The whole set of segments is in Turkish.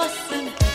olmasın.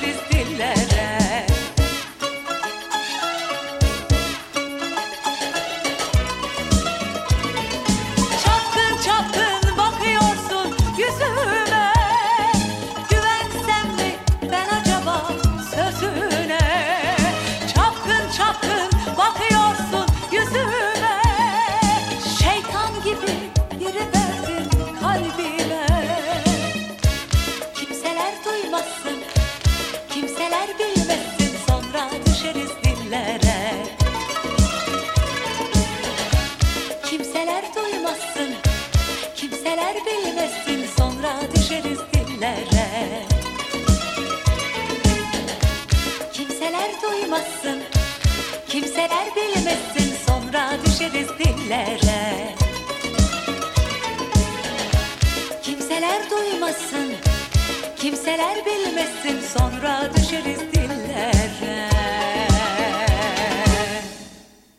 this. acımasın Kimseler bilmesin sonra düşeriz dillere. Kimseler duymasın Kimseler bilmesin sonra düşeriz dillere